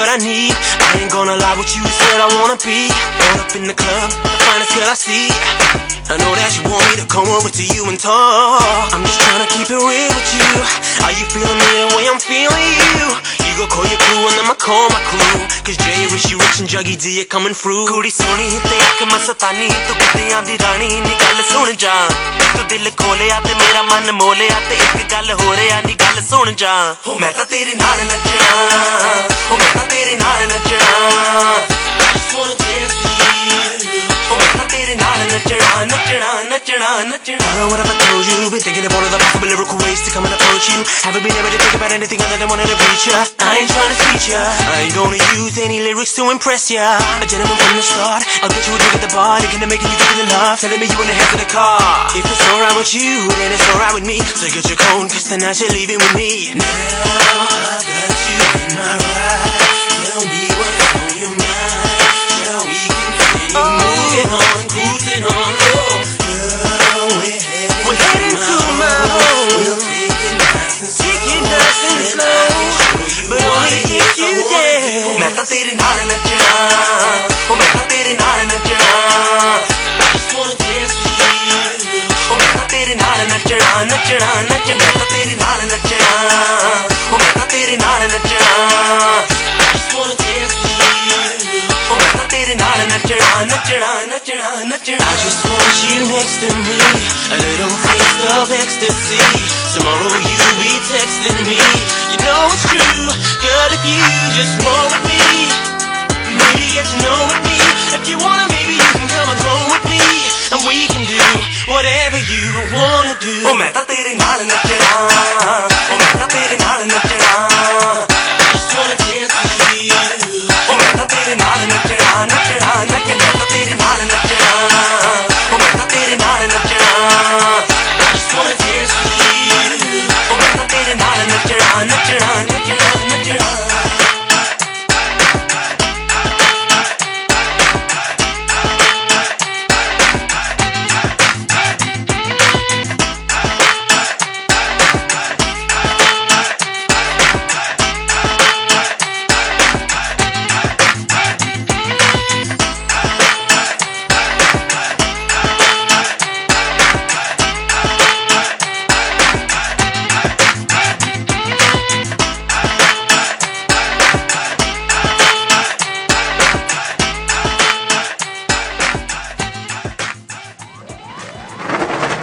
what I need. I ain't gonna lie, what you said I wanna be. All up in the club, the finest girl I see. I know that you want me to come over to you and talk. I'm just trying to keep it real with you. Are you feeling me the way I'm feeling you? You go call your crew and I'ma call my crew. Cause Jay, Rishi, Rich, and Juggy D are coming through. Kuri Sony, hit the Yakamasa Tani, hit the ਗੱਲ ਸੁਣ ਜਾ। ਤੂੰ ਦਿਲ ਖੋਲਿਆ ਤੇ ਮੇਰਾ ਮਨ ਮੋਲਿਆ ਤੇ ਇੱਕ ਗੱਲ ਹੋ ਰਿਆ ਨੀ ਗੱਲ ਸੁਣ ਜਾ। ਹੋ ਮੈਂ ਤਾਂ ਤੇਰੇ ਨਾਲ ਨੱਚਣਾ। ਹੋ ਮੈਂ ਤਾਂ ਤੇਰੇ ਨਾਲ ਨੱਚਣਾ। I Nutchina, nutchina, nutchina. What have I told you? Been thinking of all of the possible lyrical ways to come and approach you. Haven't been able to think about anything other than wanting to reach ya. I ain't trying to teach ya. I ain't gonna use any lyrics to impress ya. A gentleman from the start. I'll get you a drink at the bar. looking to make you feel the love. Telling me you wanna head to the car. If it's alright with you, then it's alright with me. So get your cone, cause tonight you're leaving with me. Now I got you. ਤੇਰੇ ਨਾਲ ਨੱਚਣਾ ਉਹ ਮੈਂ ਤਾਂ ਤੇਰੇ ਨਾਲ ਨੱਚਣਾ I just wanna dance with you ਉਹ ਮੈਂ ਤਾਂ ਤੇਰੇ ਨਾਲ ਨੱਚਣਾ ਨੱਚਣਾ ਨੱਚ ਮੈਂ ਤਾਂ ਤੇਰੇ ਨਾਲ ਨੱਚਣਾ ਉਹ ਮੈਂ ਤਾਂ ਤੇਰੇ ਨਾਲ ਨੱਚਣਾ I just wanna dance with you ਉਹ ਮੈਂ ਤਾਂ ਤੇਰੇ ਨਾਲ ਨੱਚਣਾ ਨੱਚਣਾ ਨੱਚਣਾ ਨੱਚਣਾ I just want you next to me a little taste of ecstasy tomorrow you be texting me you know it's true girl if you just roll with me Maybe get to know me. If you wanna,